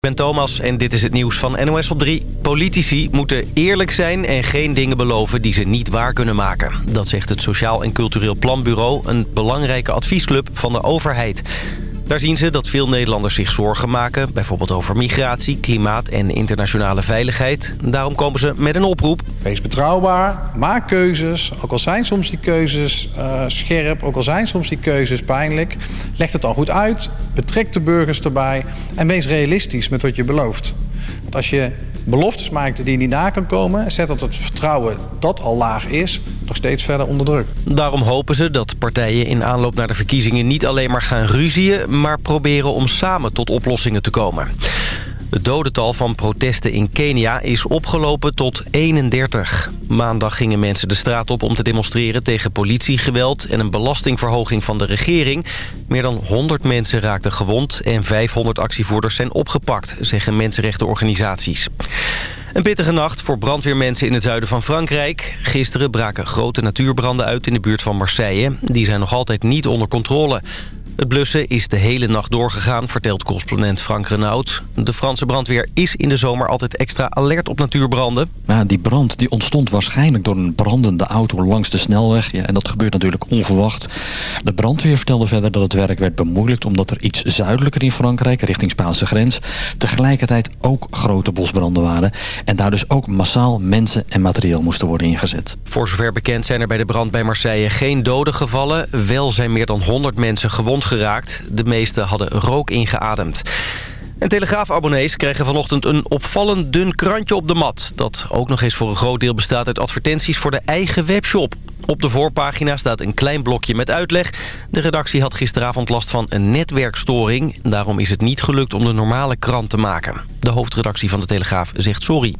Ik ben Thomas en dit is het nieuws van NOS op 3. Politici moeten eerlijk zijn en geen dingen beloven die ze niet waar kunnen maken. Dat zegt het Sociaal en Cultureel Planbureau, een belangrijke adviesclub van de overheid. Daar zien ze dat veel Nederlanders zich zorgen maken... bijvoorbeeld over migratie, klimaat en internationale veiligheid. Daarom komen ze met een oproep. Wees betrouwbaar, maak keuzes. Ook al zijn soms die keuzes uh, scherp, ook al zijn soms die keuzes pijnlijk. Leg het dan goed uit, betrek de burgers erbij... en wees realistisch met wat je belooft. Want als je beloftes maakt die niet na kan komen... zet dat het vertrouwen dat al laag is nog steeds verder onder druk. Daarom hopen ze dat partijen in aanloop naar de verkiezingen... niet alleen maar gaan ruzien, maar proberen om samen tot oplossingen te komen. Het dodental van protesten in Kenia is opgelopen tot 31. Maandag gingen mensen de straat op om te demonstreren tegen politiegeweld... en een belastingverhoging van de regering. Meer dan 100 mensen raakten gewond en 500 actievoerders zijn opgepakt... zeggen mensenrechtenorganisaties. Een pittige nacht voor brandweermensen in het zuiden van Frankrijk. Gisteren braken grote natuurbranden uit in de buurt van Marseille. Die zijn nog altijd niet onder controle. Het blussen is de hele nacht doorgegaan, vertelt correspondent Frank Renaud. De Franse brandweer is in de zomer altijd extra alert op natuurbranden. Maar die brand die ontstond waarschijnlijk door een brandende auto langs de snelweg. Ja, en dat gebeurt natuurlijk onverwacht. De brandweer vertelde verder dat het werk werd bemoeilijkt... omdat er iets zuidelijker in Frankrijk, richting Spaanse grens... tegelijkertijd ook grote bosbranden waren. En daar dus ook massaal mensen en materieel moesten worden ingezet. Voor zover bekend zijn er bij de brand bij Marseille geen doden gevallen. Wel zijn meer dan 100 mensen gewond geraakt. De meeste hadden rook ingeademd. En Telegraaf-abonnees kregen vanochtend een opvallend dun krantje op de mat. Dat ook nog eens voor een groot deel bestaat uit advertenties voor de eigen webshop. Op de voorpagina staat een klein blokje met uitleg. De redactie had gisteravond last van een netwerkstoring. Daarom is het niet gelukt om de normale krant te maken. De hoofdredactie van de Telegraaf zegt sorry.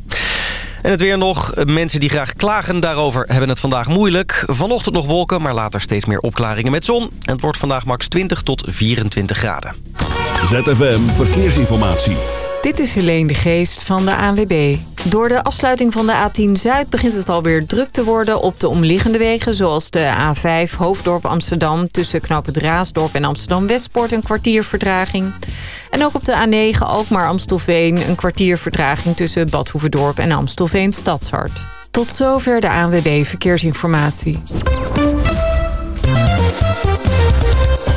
En het weer nog. Mensen die graag klagen daarover hebben het vandaag moeilijk. Vanochtend nog wolken, maar later steeds meer opklaringen met zon. En het wordt vandaag max 20 tot 24 graden. ZFM Verkeersinformatie. Dit is Helene de Geest van de ANWB. Door de afsluiting van de A10 Zuid begint het alweer druk te worden op de omliggende wegen... zoals de A5 Hoofddorp Amsterdam tussen knooppunt Raasdorp en Amsterdam-Westpoort een kwartier vertraging. En ook op de A9 Alkmaar-Amstelveen een kwartier vertraging tussen Bad Hoeverdorp en Amstelveen Stadshart. Tot zover de ANWB Verkeersinformatie.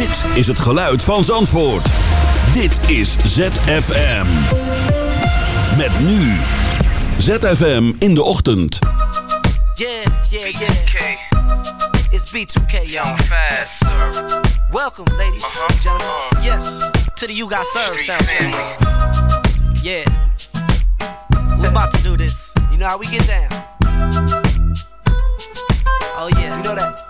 Dit is het geluid van Zandvoort. Dit is ZFM. Met nu. ZFM in de ochtend. Yeah, yeah, yeah. It's B2K, y'all. Fast, sir. Welcome, ladies Uh-huh. and gentlemen. Uh. Yes, to the You Got Served sound family. Yeah. We're about to do this. You know how we get down. Oh, yeah. You know that.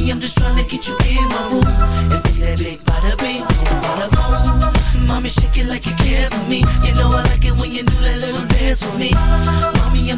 Mommy, I'm just trying to get you in my room and see that big bada bing, bada boom. Mommy, shake it like you care for me. You know I like it when you do that little dance for me.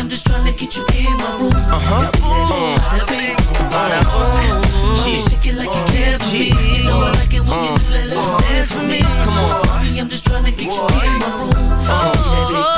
I'm just trying to get you in my room. Uh-huh. Bada bing, bada boom. She shake it like you mm. care for me. You know I like it when you mm. do that little mm. dance for me. Come on, I'm just trying to get you in my room. Uh-huh. See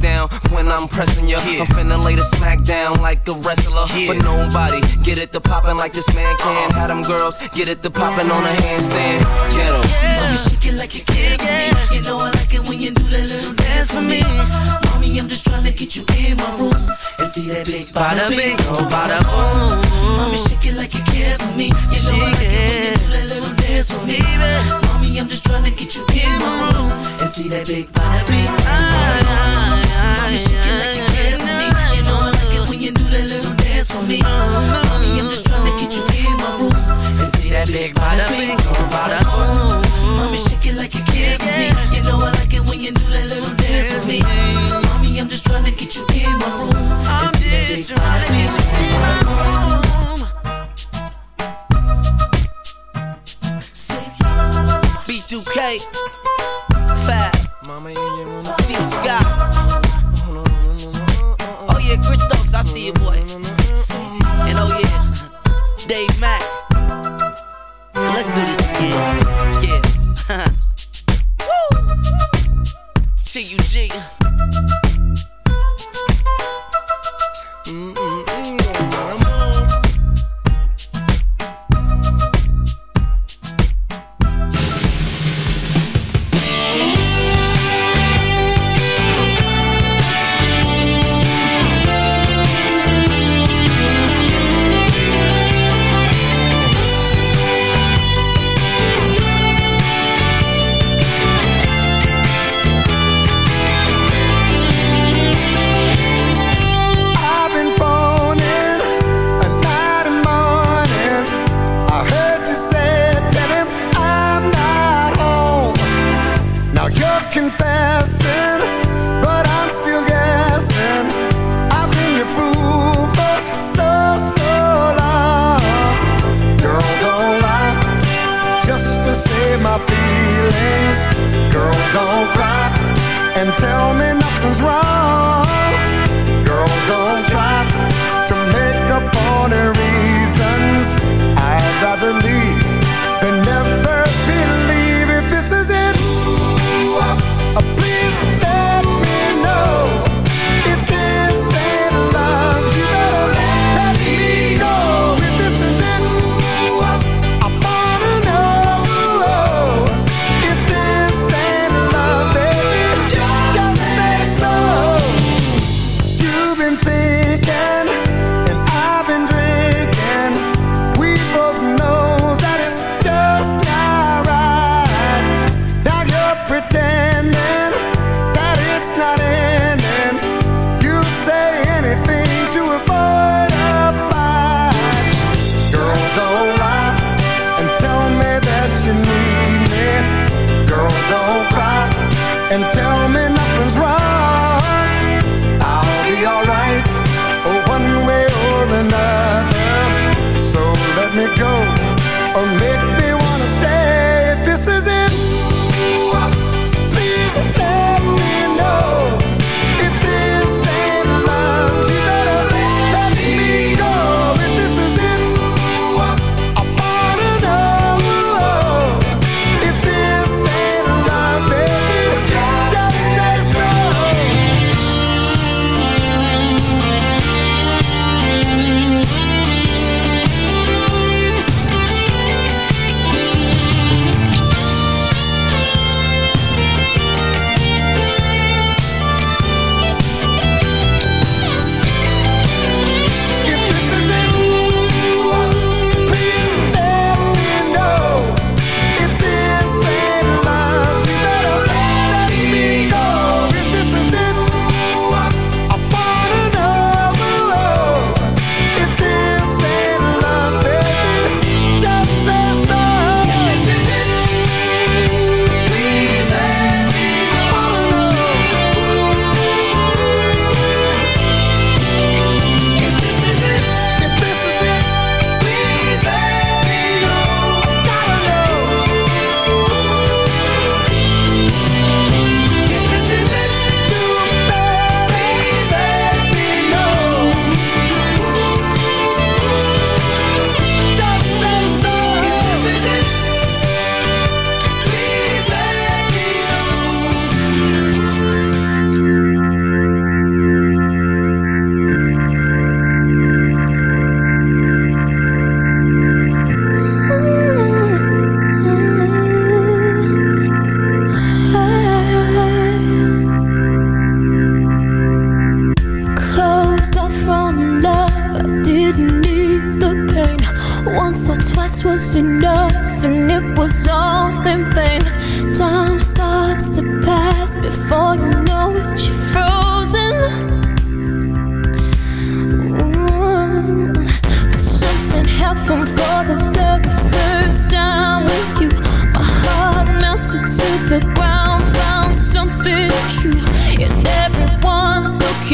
down when I'm pressing you. I'm finna lay the smack down like a wrestler. But nobody get it to poppin' like this man can. Uh-uh. Have them girls get it to poppin' on a handstand. Get 'em. Mommy, shake it like you care for me. You know I like it when you do that little dance for me. Mommy, I'm just trying to get you in my room and see that big bada bing, ah, oh bada boom. Mommy, shake it like you care for me. You know I like it when you do that little dance for me. Mommy, I'm just trying to get you in my room and see that big bada bing, oh bada boom. Uh-huh. Mommy, shake it like you care for me. You know I like it when you do that little dance for me. Mommy, I'm just trying to get you in my room and see that big bada bing, oh bada. Mommy, shake it like you care for me. You know I like it when you do that little dance with me. Mommy, I'm just trying to get you in my room and see that big bada bing, oh bada boom. B2K, Fab, T Scott. Yeah, Chris Stokes, I see you, boy. And oh yeah, Dave Mack. Let's do this again. Yeah. Woo! T-U-G. Girl, don't cry and tell me nothing's wrong.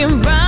Looking round,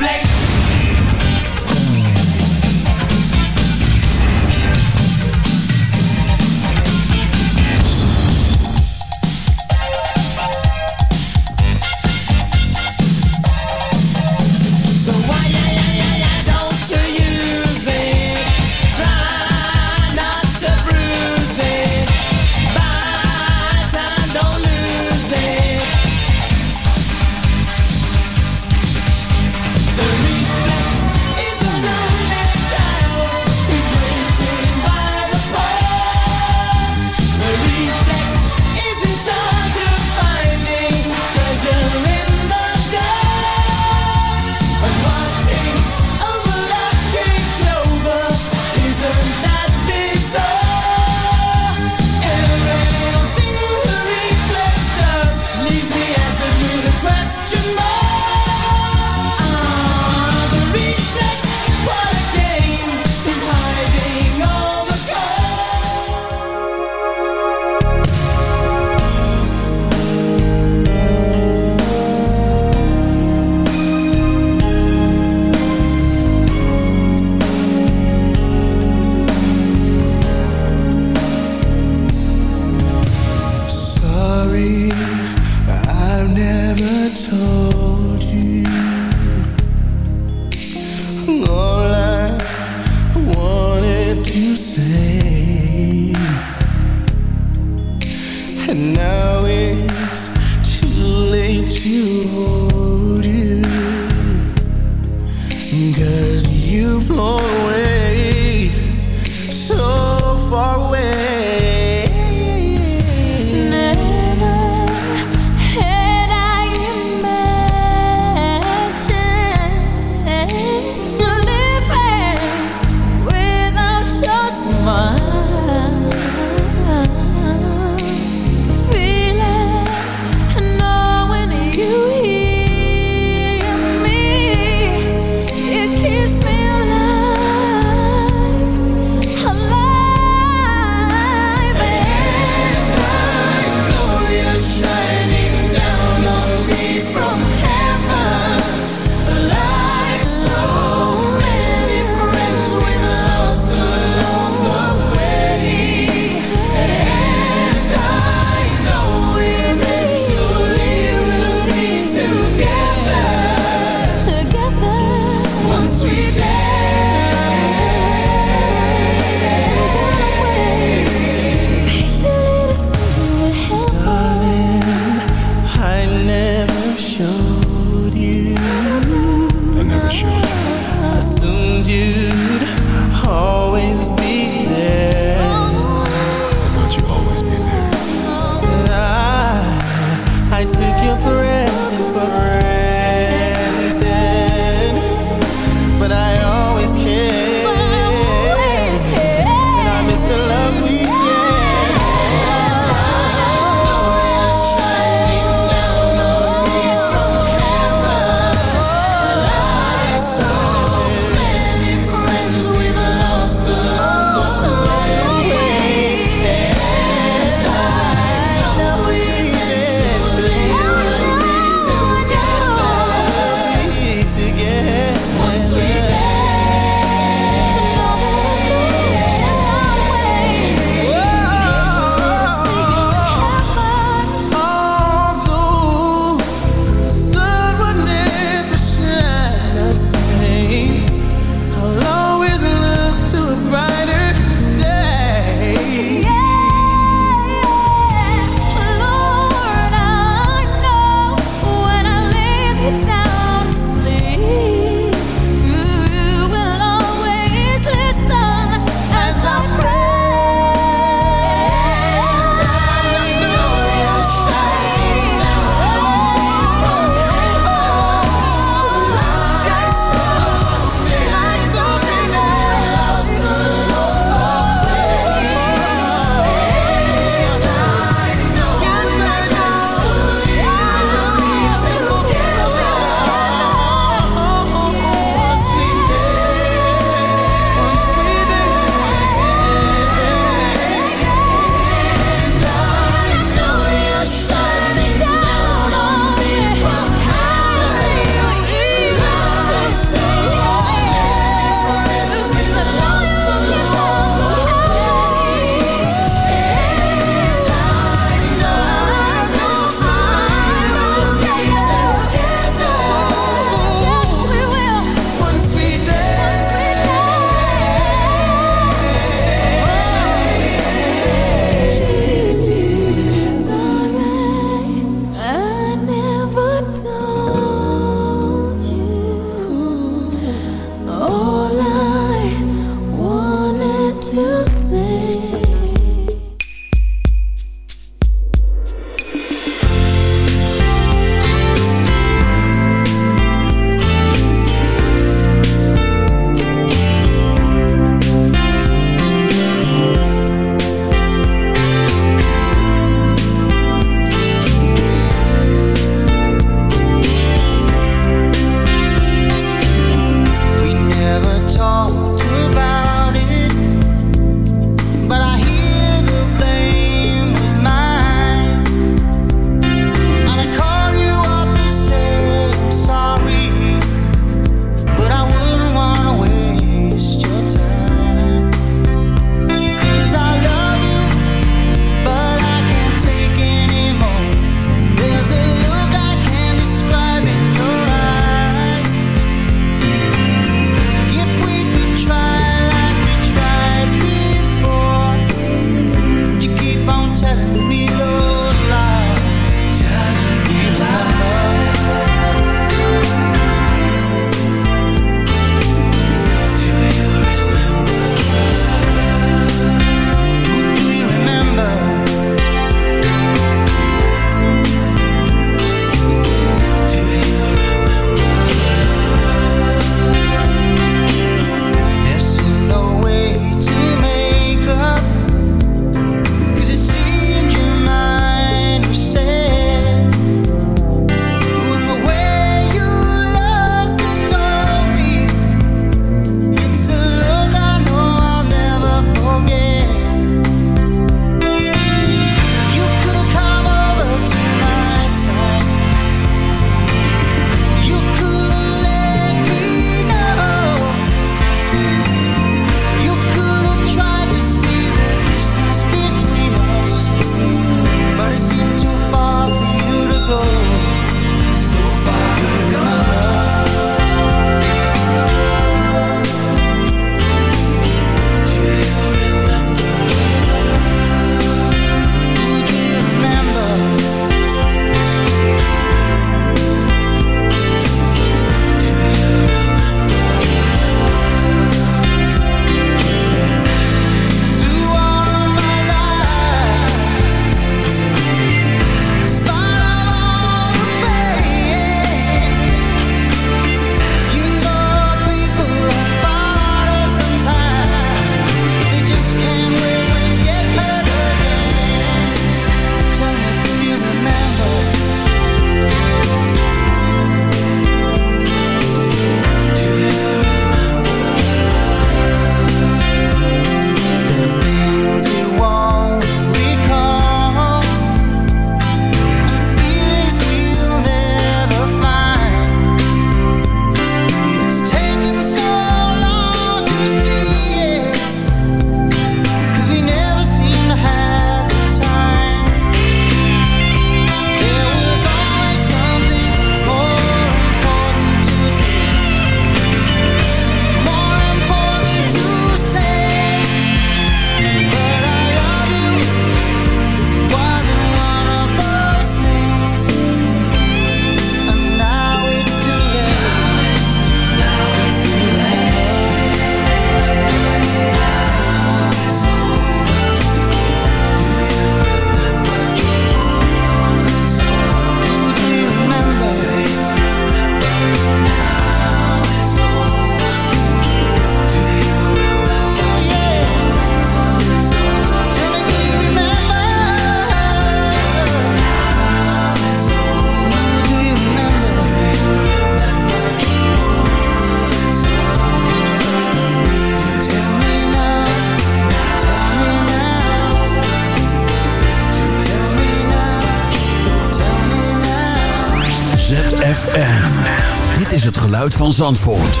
is het geluid van Zandvoort.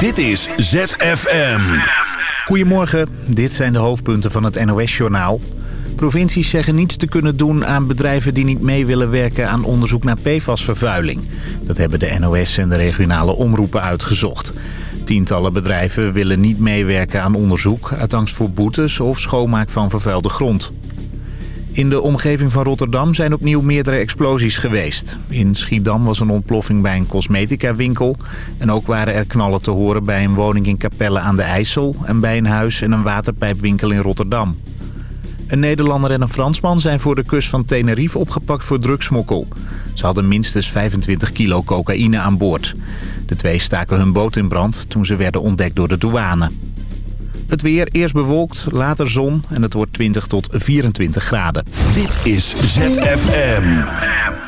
Dit is ZFM. Goedemorgen, dit zijn de hoofdpunten van het NOS-journaal. Provincies zeggen niets te kunnen doen aan bedrijven die niet mee willen werken aan onderzoek naar PFAS-vervuiling. Dat hebben de NOS en de regionale omroepen uitgezocht. Tientallen bedrijven willen niet meewerken aan onderzoek... uit angst voor boetes of schoonmaak van vervuilde grond. In de omgeving van Rotterdam zijn opnieuw meerdere explosies geweest. In Schiedam was een ontploffing bij een cosmetica-winkel. En ook waren er knallen te horen bij een woning in Capelle aan de IJssel... en bij een huis en een waterpijpwinkel in Rotterdam. Een Nederlander en een Fransman zijn voor de kust van Tenerife opgepakt voor drugsmokkel. Ze hadden minstens 25 kilo cocaïne aan boord. De twee staken hun boot in brand toen ze werden ontdekt door de douane. Het weer eerst bewolkt, later zon en het wordt 20 tot 24 graden. Dit is ZFM.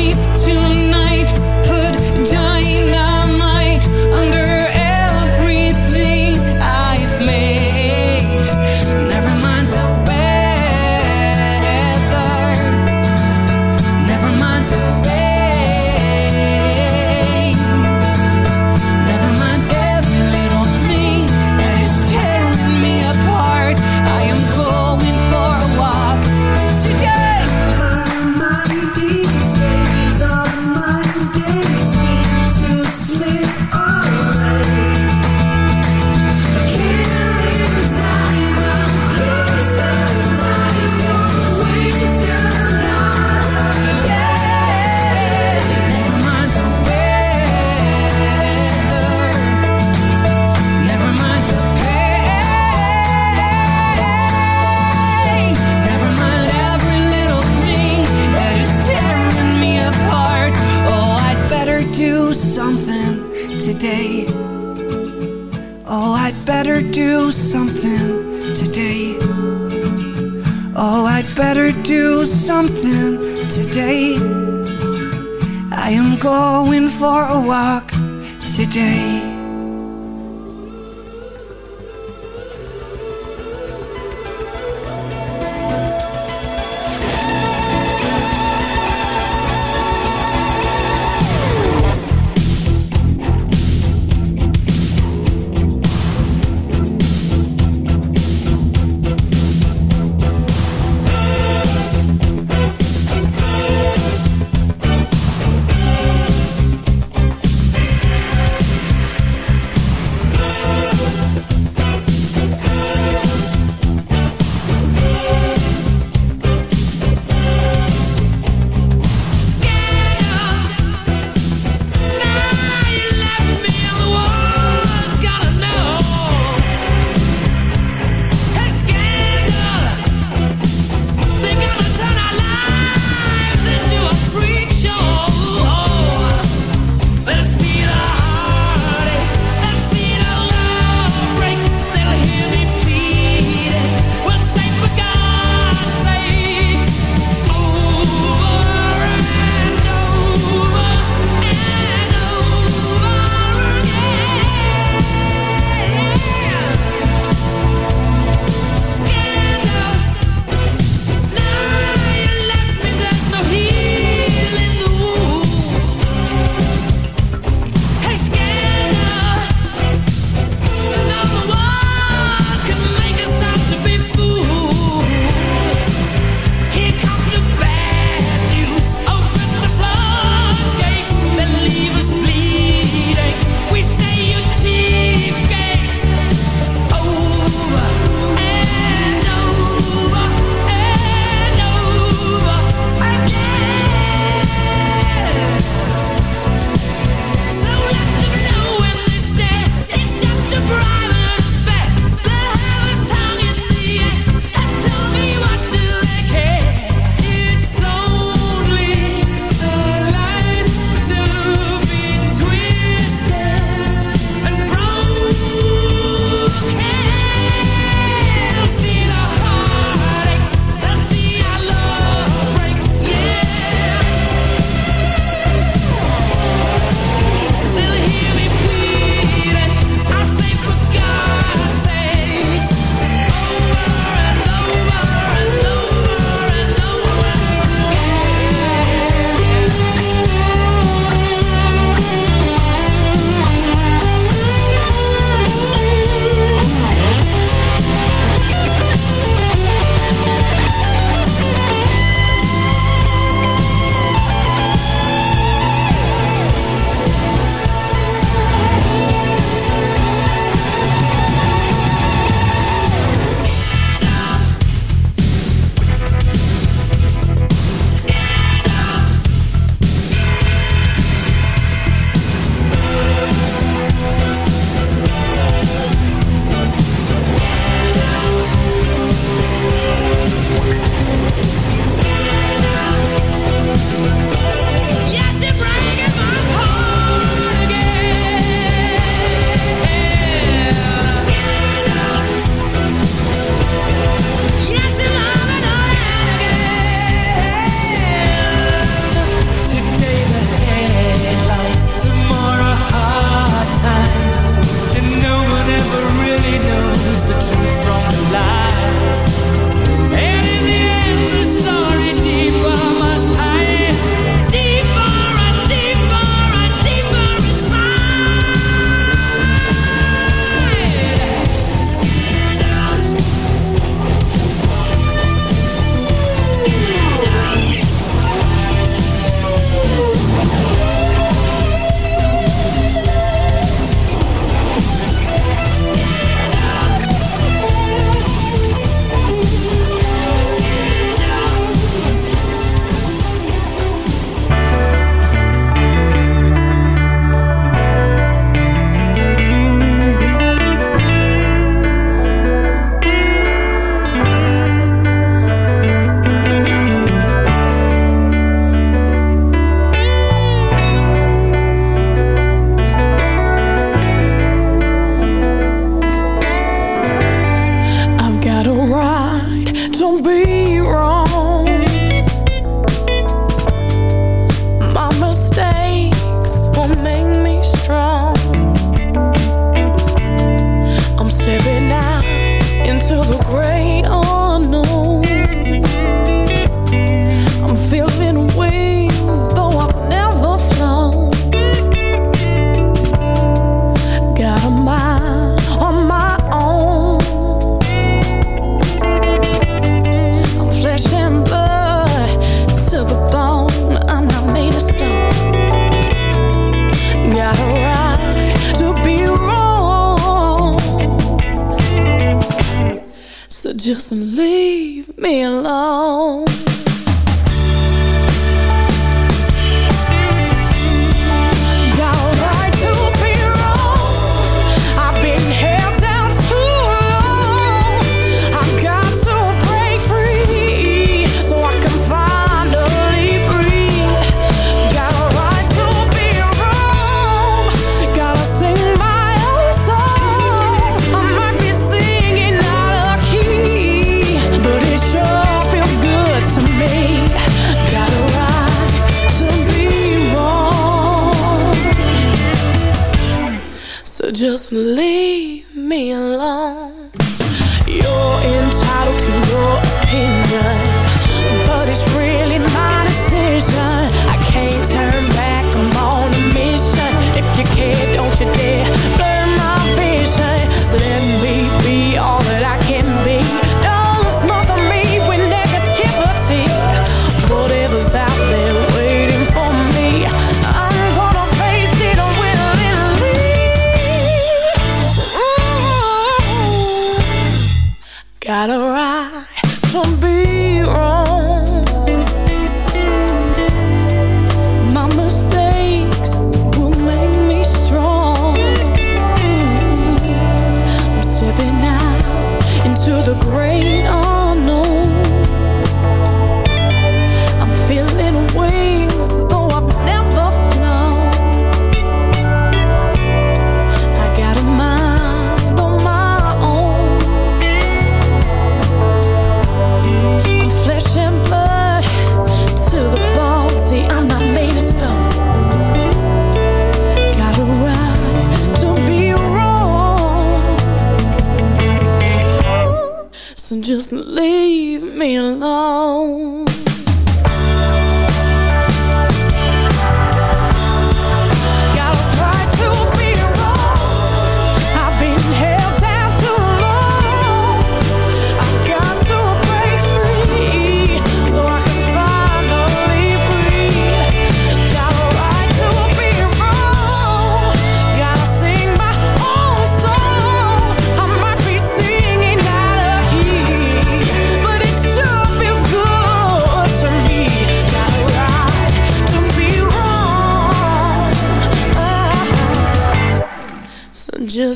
me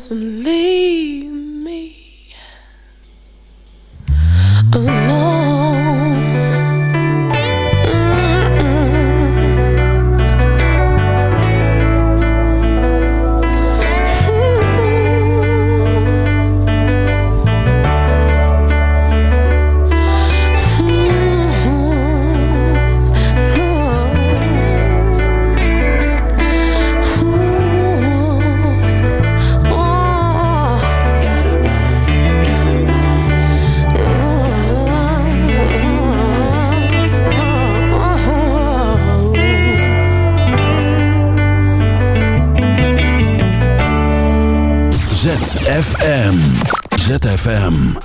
So just ZFM. ZFM.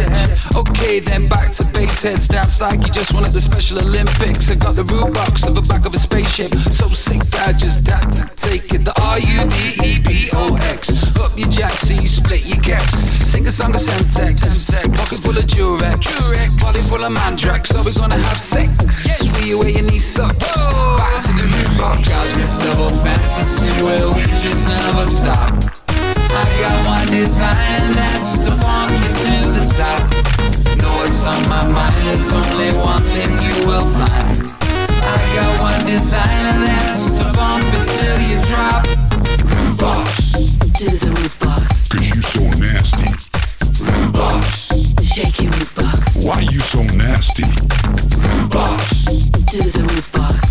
Okay, then back to base heads. Down like you just won at the Special Olympics. I got the Rudebox of the back of a spaceship. So sick, I just had to take it. The R U D E B O X. Up your jack, so you split your gex. Sing a song of Semtex. Pocket full of Durex. Body full of Mandrax. Are we gonna have sex? See you where your knees suck. Back to the Rudebox. Got this double fantasy where we just never stop. I got one design and that's to funk you to the top. Know what's on my mind, there's only one thing you will find. I got one design and that's to bump it till you drop. Rudebox. To the Rudebox, Cause you so nasty. Rudebox. Shake your Rudebox, Why you so nasty? Rudebox. To the Rudebox,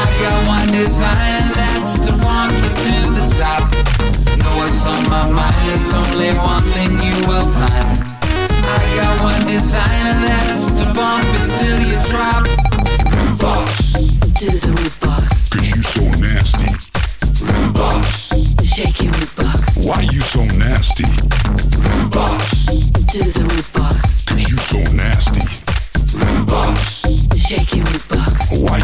I got one design and that's to funk you to the top. Know what's on my mind, there's only one thing you will find. I got one design and that's to bump it till you drop. Rudebox, To the root box, Cause you so nasty. Rudebox. Shake your root box, Why you so nasty? Rudebox. To the Rudebox, Cause you so nasty.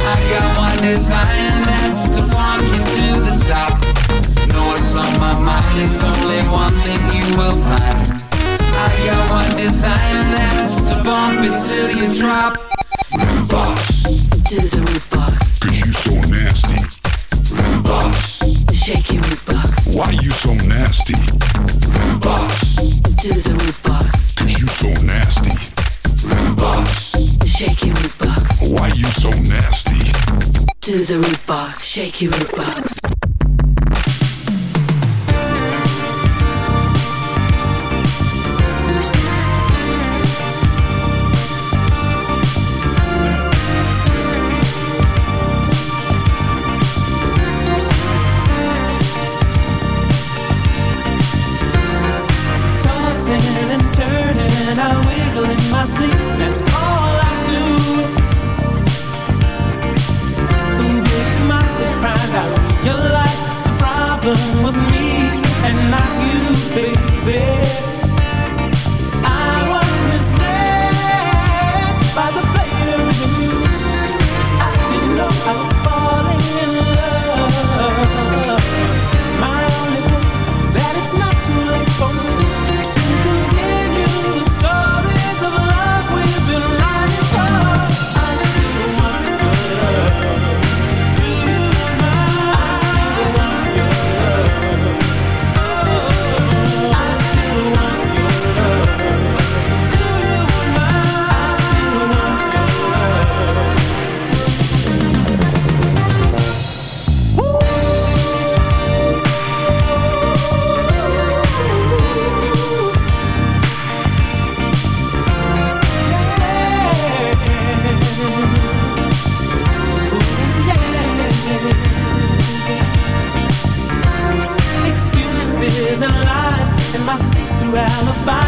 I got one design and that's to funk you to the top. Know what's on my mind, there's only one thing you will find. I got one design and that's to bump it till you drop. To the Rudebox, Cause you so nasty. Shake your box, Why you so nasty? Shake your box. alibi.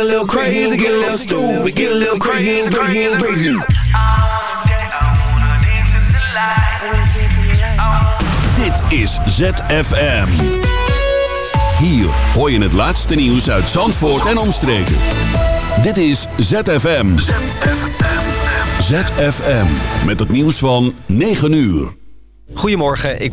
a little crazy, get a little stupid, get a little crazy, crazy, crazy. Dit is ZFM. Hier hoor je het laatste nieuws uit Zandvoort en omstreken. Dit is ZFM. ZFM. Met het nieuws van 9 uur. Goedemorgen, ik